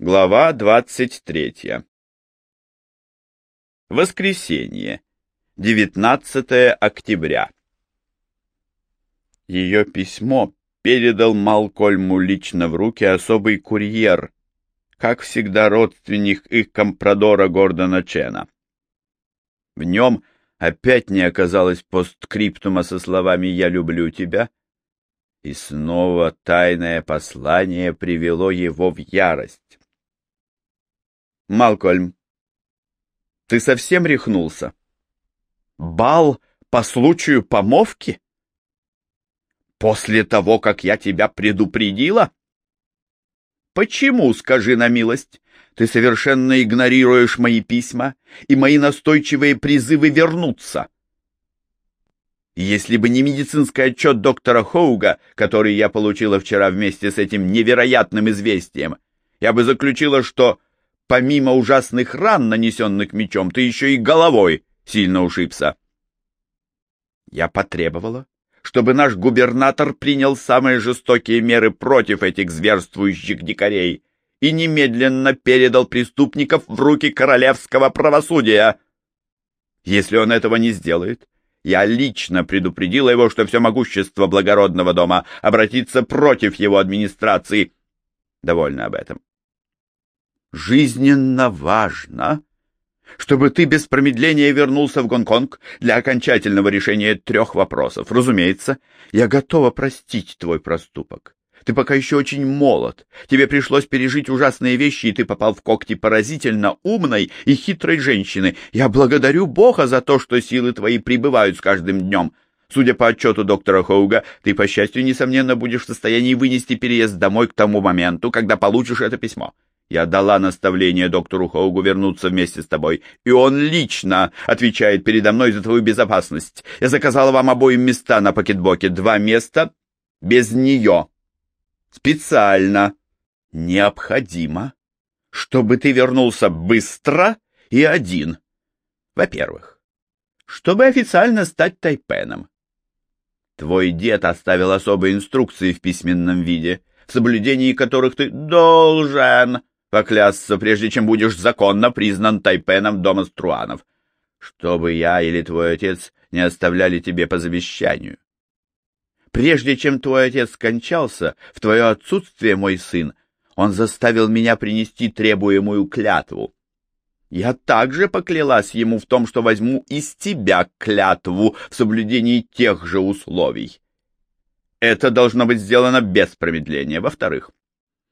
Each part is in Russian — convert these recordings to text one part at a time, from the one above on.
Глава 23. Воскресенье, 19 октября. Ее письмо передал Малкольму лично в руки особый курьер, как всегда родственник их компрадора Гордона Чена. В нем опять не оказалось постскриптума со словами «Я люблю тебя», и снова тайное послание привело его в ярость. Малкольм, ты совсем рехнулся? Бал по случаю помовки? После того, как я тебя предупредила? Почему, скажи на милость, ты совершенно игнорируешь мои письма и мои настойчивые призывы вернуться? Если бы не медицинский отчет доктора Хоуга, который я получила вчера вместе с этим невероятным известием, я бы заключила, что помимо ужасных ран, нанесенных мечом, ты еще и головой сильно ушибся. Я потребовала, чтобы наш губернатор принял самые жестокие меры против этих зверствующих дикарей и немедленно передал преступников в руки королевского правосудия. Если он этого не сделает, я лично предупредила его, что все могущество благородного дома обратится против его администрации. Довольно об этом жизненно важно, чтобы ты без промедления вернулся в Гонконг для окончательного решения трех вопросов. Разумеется, я готова простить твой проступок. Ты пока еще очень молод. Тебе пришлось пережить ужасные вещи, и ты попал в когти поразительно умной и хитрой женщины. Я благодарю Бога за то, что силы твои прибывают с каждым днем. Судя по отчету доктора Хоуга, ты, по счастью, несомненно, будешь в состоянии вынести переезд домой к тому моменту, когда получишь это письмо. Я дала наставление доктору Хоугу вернуться вместе с тобой, и он лично отвечает передо мной за твою безопасность. Я заказала вам обоим места на пакетбоке, два места без нее. Специально. Необходимо, чтобы ты вернулся быстро и один. Во-первых, чтобы официально стать тайпеном. Твой дед оставил особые инструкции в письменном виде, в соблюдении которых ты должен поклясться, прежде чем будешь законно признан тайпеном дома Струанов, чтобы я или твой отец не оставляли тебе по завещанию. Прежде чем твой отец скончался, в твое отсутствие, мой сын, он заставил меня принести требуемую клятву. Я также поклялась ему в том, что возьму из тебя клятву в соблюдении тех же условий. Это должно быть сделано без промедления. Во-вторых,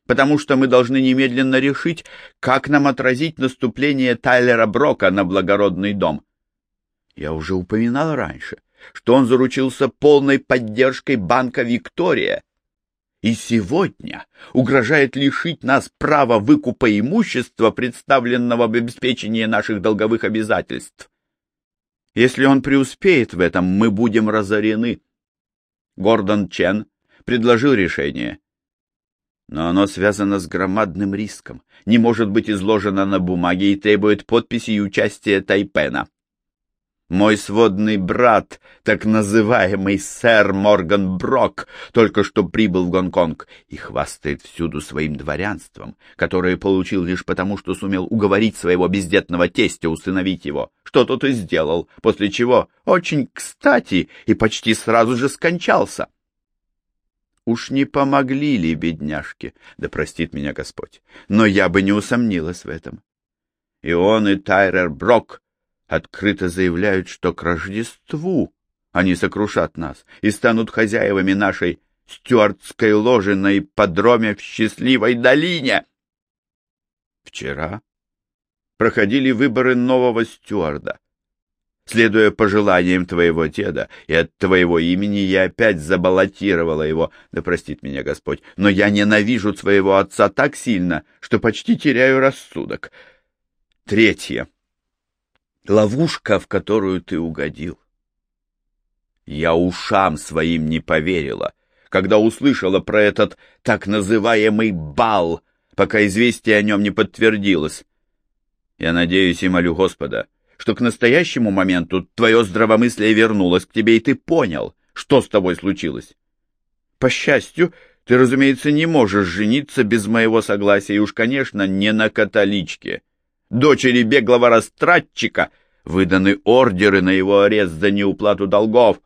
потому что мы должны немедленно решить, как нам отразить наступление Тайлера Брока на благородный дом. Я уже упоминал раньше, что он заручился полной поддержкой банка «Виктория», и сегодня угрожает лишить нас права выкупа имущества, представленного в обеспечении наших долговых обязательств. Если он преуспеет в этом, мы будем разорены. Гордон Чен предложил решение — но оно связано с громадным риском, не может быть изложено на бумаге и требует подписи и участия Тайпена. Мой сводный брат, так называемый сэр Морган Брок, только что прибыл в Гонконг и хвастает всюду своим дворянством, которое получил лишь потому, что сумел уговорить своего бездетного тестя усыновить его, что тот и сделал, после чего очень кстати и почти сразу же скончался. Уж не помогли ли бедняжке, да простит меня Господь, но я бы не усомнилась в этом. И он, и Тайрер Брок открыто заявляют, что к Рождеству они сокрушат нас и станут хозяевами нашей стюартской ложи на ипподроме в счастливой долине. Вчера проходили выборы нового стюарда. Следуя пожеланиям твоего деда и от твоего имени, я опять забаллотировала его, да простит меня Господь, но я ненавижу своего отца так сильно, что почти теряю рассудок. Третье. Ловушка, в которую ты угодил. Я ушам своим не поверила, когда услышала про этот так называемый бал, пока известие о нем не подтвердилось. Я надеюсь и молю Господа, что к настоящему моменту твое здравомыслие вернулось к тебе, и ты понял, что с тобой случилось. По счастью, Ты, разумеется, не можешь жениться без моего согласия, и уж, конечно, не на католичке. Дочери беглого растратчика выданы ордеры на его арест за неуплату долгов.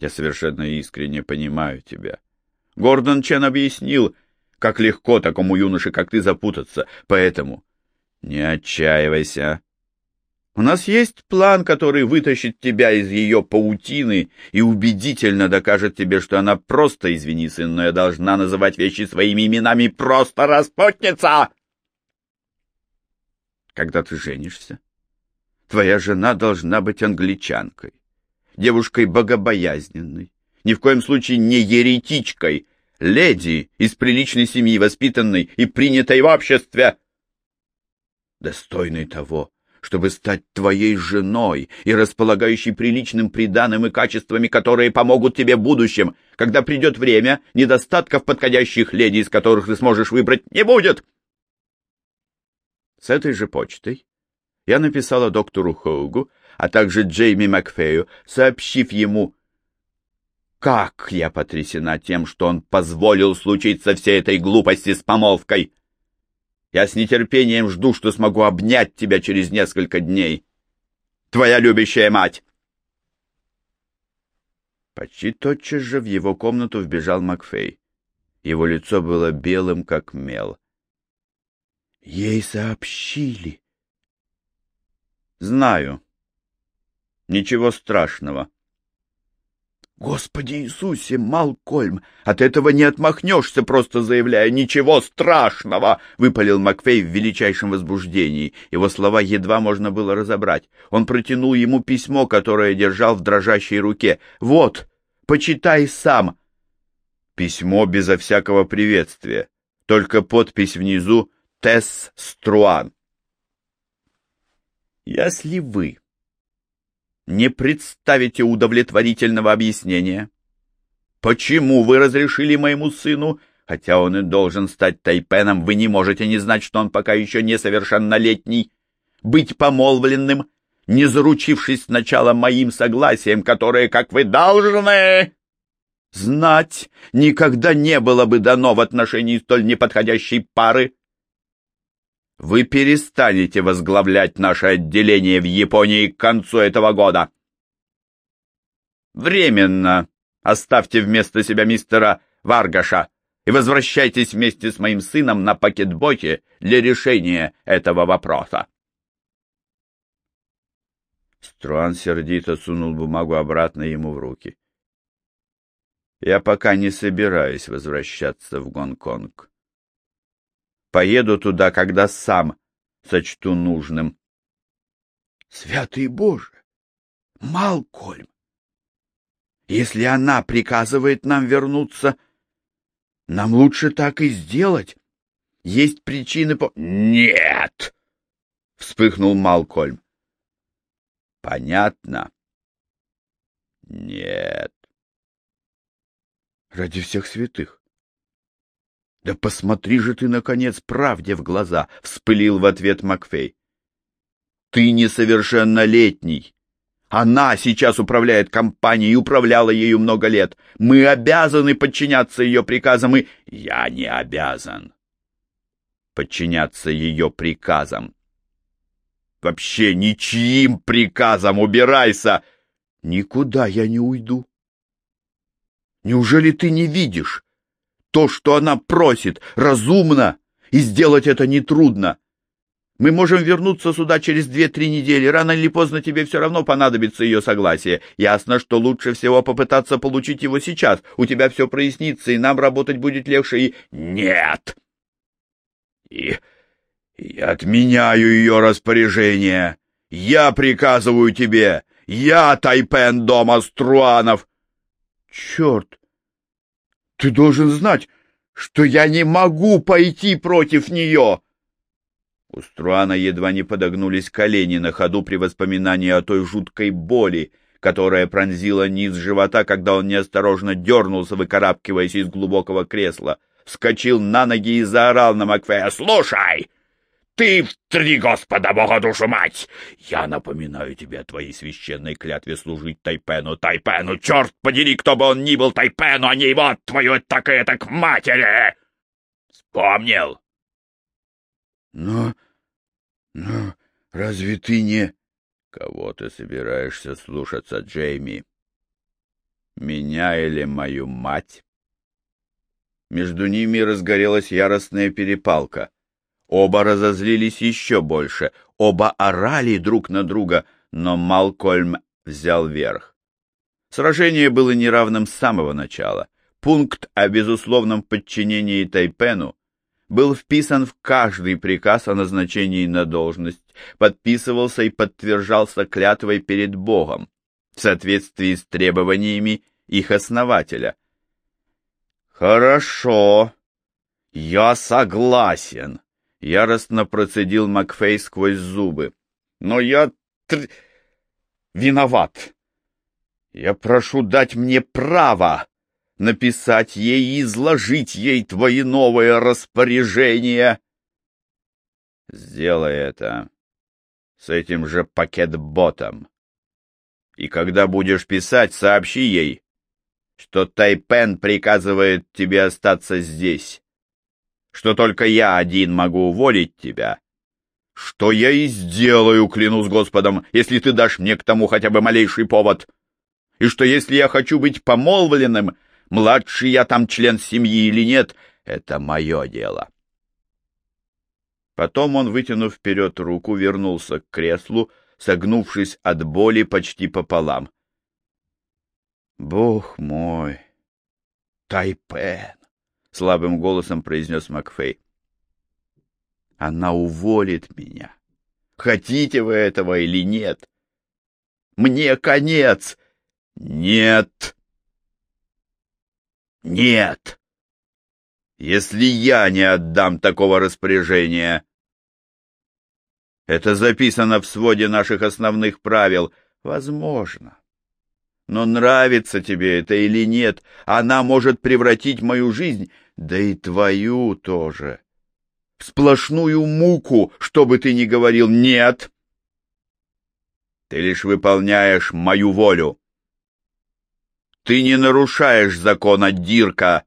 Я совершенно искренне понимаю тебя. Гордон Чен объяснил, как легко такому юноше, как ты, запутаться, поэтому не отчаивайся. У нас есть план, который вытащит тебя из ее паутины и убедительно докажет тебе, что она просто, извини, сын, но я должна называть вещи своими именами, просто распутница! Когда ты женишься, твоя жена должна быть англичанкой, девушкой богобоязненной, ни в коем случае не еретичкой, леди из приличной семьи, воспитанной и принятой в обществе, достойной того, чтобы стать твоей женой и располагающей приличным приданым и качествами, которые помогут тебе в будущем. Когда придет время, недостатков подходящих леди, из которых ты сможешь выбрать, не будет. С этой же почтой я написала доктору Хоугу, а также Джейми Макфею, сообщив ему, как я потрясена тем, что он позволил случиться всей этой глупости с помолвкой. Я с нетерпением жду, что смогу обнять тебя через несколько дней. Твоя любящая мать!» Почти тотчас же в его комнату вбежал Макфей. Его лицо было белым, как мел. «Ей сообщили». «Знаю. Ничего страшного. Господи Иисусе, Малкольм, от этого не отмахнешься, просто заявляя «Ничего страшного!» — выпалил Макфей в величайшем возбуждении. Его слова едва можно было разобрать. Он протянул ему письмо, которое держал в дрожащей руке. «Вот, почитай сам!» Письмо безо всякого приветствия, только подпись внизу «Тесс Струан». «Если вы не представите удовлетворительного объяснения? Почему вы разрешили моему сыну, хотя он и должен стать тайпеном, вы не можете не знать, что он пока еще несовершеннолетний, быть помолвленным, не заручившись сначала моим согласием, которое, как вы должны знать, никогда не было бы дано в отношении столь неподходящей пары? Вы перестанете возглавлять наше отделение в Японии к концу этого года. Временно оставьте вместо себя мистера Варгаша и возвращайтесь вместе с моим сыном на пакетботе для решения этого вопроса. Струан сердито сунул бумагу обратно ему в руки. Я пока не собираюсь возвращаться в Гонконг. Поеду туда, когда сам сочту нужным. Святый Боже! Малкольм! Если она приказывает нам вернуться, нам лучше так и сделать. Есть причины по... Нет! Вспыхнул Малкольм. Понятно. Нет. Ради всех святых. «Да посмотри же ты, наконец, правде в глаза!» — вспылил в ответ Макфей. «Ты несовершеннолетний. Она сейчас управляет компанией управляла ею много лет. Мы обязаны подчиняться ее приказам и...» «Я не обязан подчиняться ее приказам. Вообще ничьим приказам убирайся!» «Никуда я не уйду. Неужели ты не видишь? То, что она просит, разумно, и сделать это нетрудно. Мы можем вернуться сюда через две-три недели. Рано или поздно тебе все равно понадобится ее согласие. Ясно, что лучше всего попытаться получить его сейчас. У тебя все прояснится, и нам работать будет легче. И... Нет! И... Я отменяю ее распоряжение. Я приказываю тебе. Я Тайпен дома Струанов. Черт! Ты должен знать, что я не могу пойти против нее!» У Струана едва не подогнулись колени на ходу при воспоминании о той жуткой боли, которая пронзила низ живота, когда он неосторожно дернулся, выкарабкиваясь из глубокого кресла, вскочил на ноги и заорал на Макфея «Слушай! Ты в три Господа Бога душу мать! Я напоминаю тебе о твоей священной клятве служить Тайпену, Тайпену, черт подери, кто бы он ни был, Тайпену, а не его, твою так и это к матери! Вспомнил? Но... но разве ты не... Кого ты собираешься слушаться, Джейми? Меня или мою мать? Между ними разгорелась яростная перепалка. Оба разозлились еще больше, оба орали друг на друга, но Малкольм взял верх. Сражение было неравным с самого начала. Пункт о безусловном подчинении Тайпену был вписан в каждый приказ о назначении на должность, подписывался и подтверждался клятвой перед Богом в соответствии с требованиями их основателя. «Хорошо, я согласен», — яростно процедил Макфей сквозь зубы. «Но я тр... виноват. Я прошу дать мне право написать ей и изложить ей твои новые распоряжения». «Сделай это с этим же пакет-ботом. И когда будешь писать, сообщи ей, что Тайпен приказывает тебе остаться здесь, что только я один могу уволить тебя, что я и сделаю, клянусь Господом, если ты дашь мне к тому хотя бы малейший повод, и что если я хочу быть помолвленным, младший я там член семьи или нет, это мое дело. Потом он, вытянув вперед руку, вернулся к креслу, согнувшись от боли почти пополам. «Бог мой! Тайпен!» — слабым голосом произнес Макфей. «Она уволит меня. Хотите вы этого или нет? Мне конец!» «Нет!» «Нет!» «Если я не отдам такого распоряжения!» «Это записано в своде наших основных правил. Возможно. Но нравится тебе это или нет, она может превратить мою жизнь, да и твою тоже, сплошную муку, что бы ты ни говорил «нет». Ты лишь выполняешь мою волю. Ты не нарушаешь закона Дирка,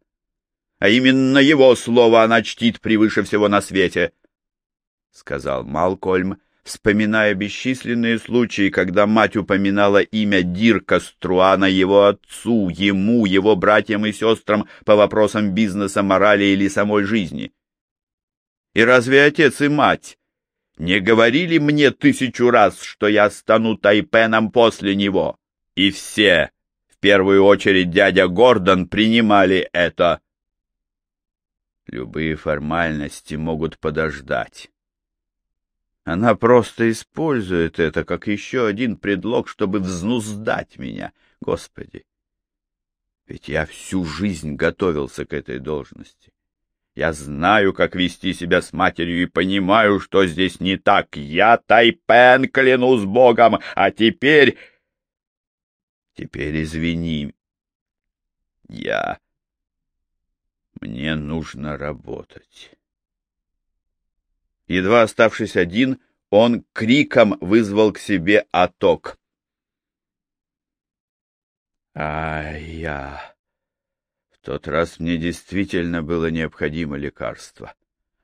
а именно его слово она чтит превыше всего на свете, — сказал Малкольм, вспоминая бесчисленные случаи, когда мать упоминала имя Дирка Струана его отцу, ему, его братьям и сестрам по вопросам бизнеса, морали или самой жизни. И разве отец и мать не говорили мне тысячу раз, что я стану тайпеном после него? И все, в первую очередь дядя Гордон, принимали это. Любые формальности могут подождать. Она просто использует это как еще один предлог, чтобы взнуздать меня. Господи! Ведь я всю жизнь готовился к этой должности. Я знаю, как вести себя с матерью и понимаю, что здесь не так. Я Тайпен, клянусь Богом, а теперь... Теперь извини. Я... Мне нужно работать. Едва оставшись один, он криком вызвал к себе Аток. А я... В тот раз мне действительно было необходимо лекарство.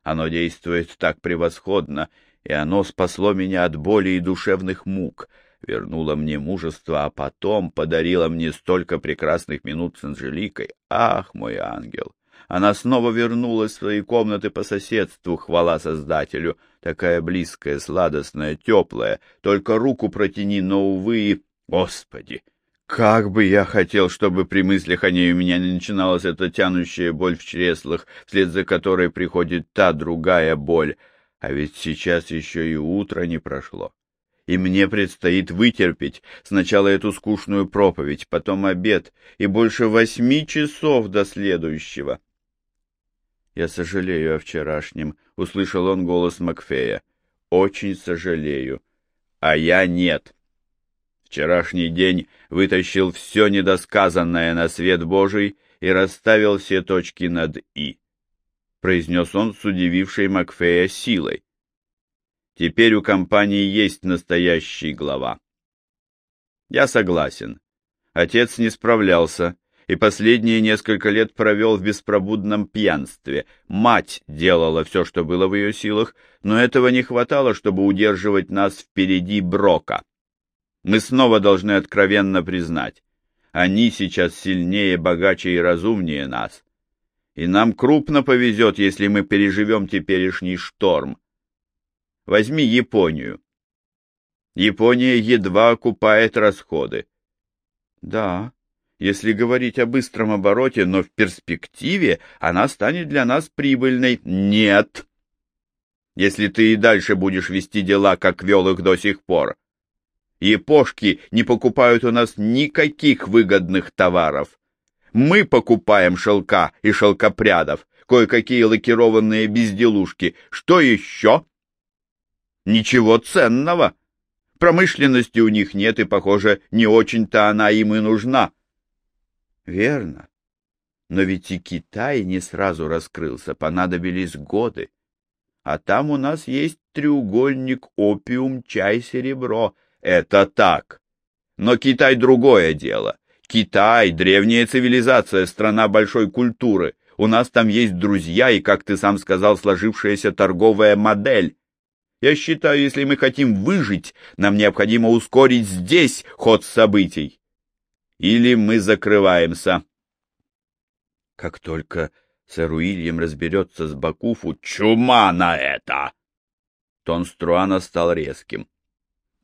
Оно действует так превосходно, и оно спасло меня от боли и душевных мук, вернуло мне мужество, а потом подарило мне столько прекрасных минут с Анжеликой. Ах, мой ангел! Она снова вернулась в свои комнаты по соседству, хвала Создателю, такая близкая, сладостная, теплая. Только руку протяни, но, увы, Господи! Как бы я хотел, чтобы при мыслях о ней у меня не начиналась эта тянущая боль в чреслах, вслед за которой приходит та другая боль. А ведь сейчас еще и утро не прошло. И мне предстоит вытерпеть сначала эту скучную проповедь, потом обед, и больше восьми часов до следующего. «Я сожалею о вчерашнем», — услышал он голос Макфея. «Очень сожалею. А я нет». Вчерашний день вытащил все недосказанное на свет Божий и расставил все точки над «и», — произнес он с удивившей Макфея силой. Теперь у компании есть настоящий глава. Я согласен. Отец не справлялся, и последние несколько лет провел в беспробудном пьянстве. Мать делала все, что было в ее силах, но этого не хватало, чтобы удерживать нас впереди Брока. Мы снова должны откровенно признать, они сейчас сильнее, богаче и разумнее нас. И нам крупно повезет, если мы переживем теперешний шторм. Возьми Японию. Япония едва окупает расходы. Да, если говорить о быстром обороте, но в перспективе она станет для нас прибыльной. Нет. Если ты и дальше будешь вести дела, как вел их до сих пор. Япошки не покупают у нас никаких выгодных товаров. Мы покупаем шелка и шелкопрядов, кое-какие лакированные безделушки. Что еще? Ничего ценного. Промышленности у них нет, и, похоже, не очень-то она им и нужна. Верно. Но ведь и Китай не сразу раскрылся, понадобились годы. А там у нас есть треугольник опиум, чай, серебро. Это так. Но Китай другое дело. Китай — древняя цивилизация, страна большой культуры. У нас там есть друзья и, как ты сам сказал, сложившаяся торговая модель. Я считаю, если мы хотим выжить, нам необходимо ускорить здесь ход событий. Или мы закрываемся. Как только сэр Уильям разберется с Бакуфу, чума на это! Тон Струана стал резким.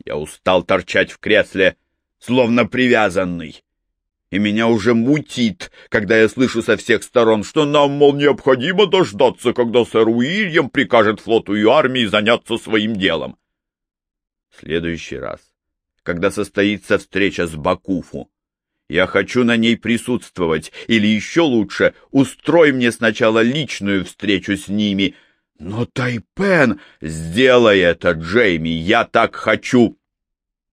Я устал торчать в кресле, словно привязанный и меня уже мутит, когда я слышу со всех сторон, что нам, мол, необходимо дождаться, когда сэр Уильям прикажет флоту и армии заняться своим делом. В следующий раз, когда состоится встреча с Бакуфу, я хочу на ней присутствовать, или еще лучше, устрой мне сначала личную встречу с ними. Но Тайпен, сделай это, Джейми, я так хочу.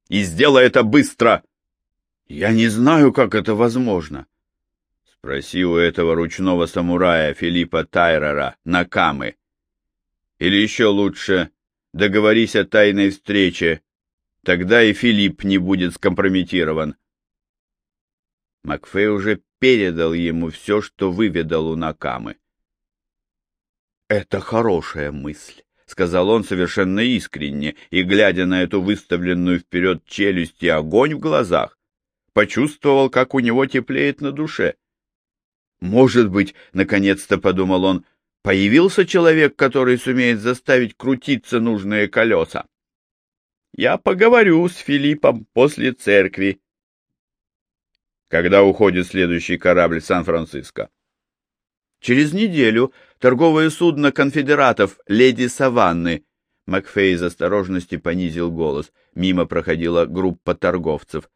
И сделай это быстро. Я не знаю, как это возможно. Спроси у этого ручного самурая Филиппа Тайрера Накамы. Или еще лучше, договорись о тайной встрече. Тогда и Филипп не будет скомпрометирован. Макфей уже передал ему все, что выведал у Накамы. «Это хорошая мысль», — сказал он совершенно искренне, и, глядя на эту выставленную вперед челюсть и огонь в глазах, почувствовал, как у него теплеет на душе. Может быть, наконец-то подумал он, появился человек, который сумеет заставить крутиться нужные колеса. Я поговорю с Филиппом после церкви. Когда уходит следующий корабль Сан-Франциско? Через неделю торговое судно конфедератов «Леди Саванны» Макфей из осторожности понизил голос. Мимо проходила группа торговцев.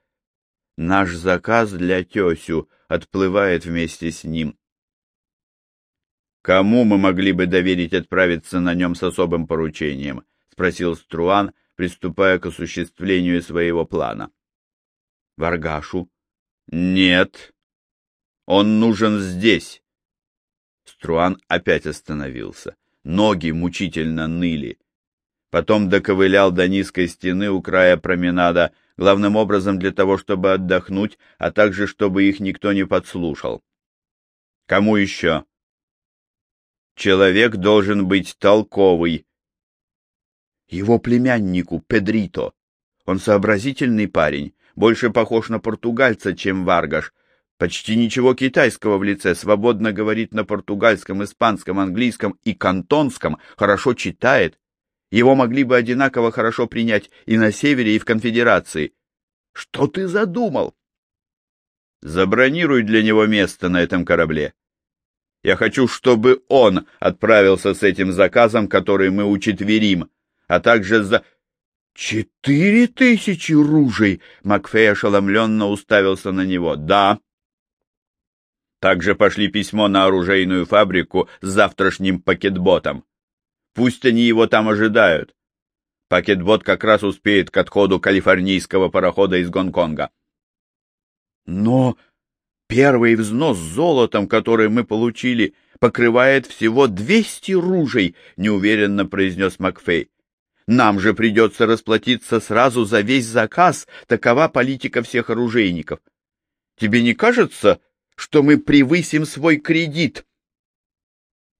Наш заказ для тесю отплывает вместе с ним. Кому мы могли бы доверить отправиться на нем с особым поручением? спросил Струан, приступая к осуществлению своего плана. Варгашу. Нет. Он нужен здесь. Струан опять остановился. Ноги мучительно ныли. Потом доковылял до низкой стены у края променада, главным образом для того, чтобы отдохнуть, а также чтобы их никто не подслушал. Кому еще? Человек должен быть толковый. Его племяннику, Педрито. Он сообразительный парень, больше похож на португальца, чем Варгаш. Почти ничего китайского в лице, свободно говорит на португальском, испанском, английском и кантонском, хорошо читает, его могли бы одинаково хорошо принять и на севере, и в конфедерации. Что ты задумал? Забронируй для него место на этом корабле. Я хочу, чтобы он отправился с этим заказом, который мы учетверим, а также за... Четыре тысячи ружей! Макфей ошеломленно уставился на него. Да. Также пошли письмо на оружейную фабрику с завтрашним пакетботом. Пусть они его там ожидают. Пакетбот как раз успеет к отходу калифорнийского парохода из Гонконга. Но первый взнос золотом, который мы получили, покрывает всего двести ружей, неуверенно произнес Макфей. Нам же придется расплатиться сразу за весь заказ, такова политика всех оружейников. Тебе не кажется, что мы превысим свой кредит?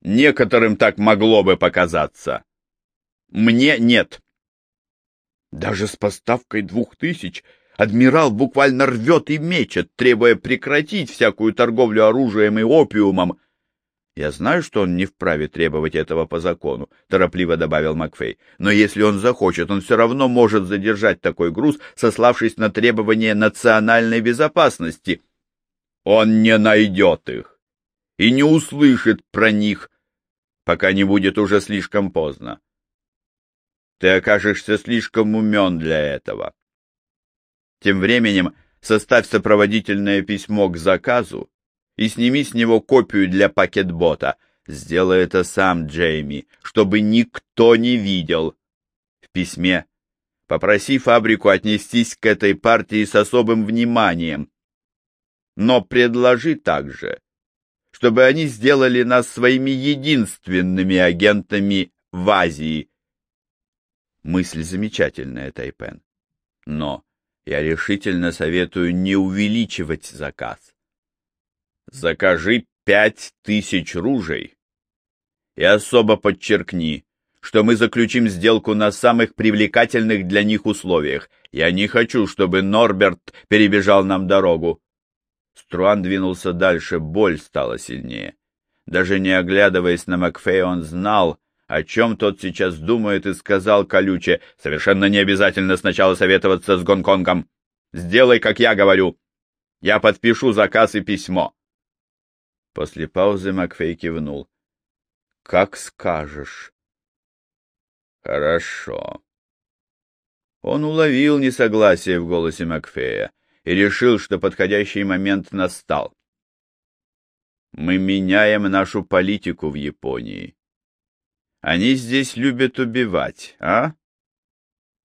Некоторым так могло бы показаться. Мне нет. Даже с поставкой двух тысяч адмирал буквально рвет и мечет, требуя прекратить всякую торговлю оружием и опиумом. Я знаю, что он не вправе требовать этого по закону, торопливо добавил Макфей. Но если он захочет, он все равно может задержать такой груз, сославшись на требования национальной безопасности. Он не найдет их и не услышит про них, пока не будет уже слишком поздно. Ты окажешься слишком умен для этого. Тем временем составь сопроводительное письмо к заказу и сними с него копию для пакетбота. Сделай это сам, Джейми, чтобы никто не видел. В письме попроси фабрику отнестись к этой партии с особым вниманием. Но предложи также, чтобы они сделали нас своими единственными агентами в Азии, Мысль замечательная, Тайпен. Но я решительно советую не увеличивать заказ. Закажи пять тысяч ружей. И особо подчеркни, что мы заключим сделку на самых привлекательных для них условиях. Я не хочу, чтобы Норберт перебежал нам дорогу. Струан двинулся дальше, боль стала сильнее. Даже не оглядываясь на Макфея, он знал, о чем тот сейчас думает, и сказал колюче, «Совершенно не обязательно сначала советоваться с Гонконгом. Сделай, как я говорю. Я подпишу заказ и письмо». После паузы Макфей кивнул. «Как скажешь». «Хорошо». Он уловил несогласие в голосе Макфея и решил, что подходящий момент настал. «Мы меняем нашу политику в Японии. Они здесь любят убивать, а?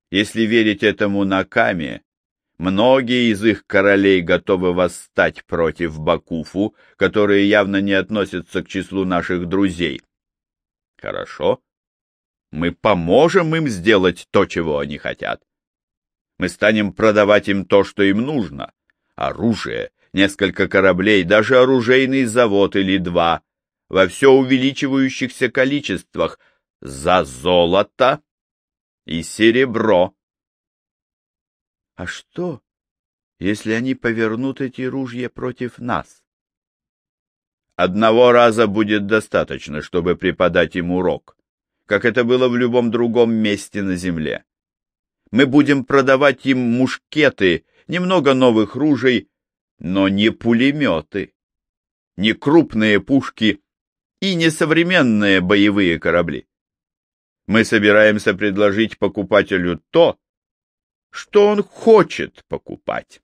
Если верить этому Накаме, многие из их королей готовы восстать против Бакуфу, которые явно не относятся к числу наших друзей. Хорошо. Мы поможем им сделать то, чего они хотят. Мы станем продавать им то, что им нужно. Оружие, несколько кораблей, даже оружейный завод или два — во все увеличивающихся количествах за золото и серебро. А что, если они повернут эти ружья против нас? Одного раза будет достаточно, чтобы преподать им урок, как это было в любом другом месте на земле. Мы будем продавать им мушкеты, немного новых ружей, но не пулеметы, не крупные пушки и несовременные боевые корабли. Мы собираемся предложить покупателю то, что он хочет покупать.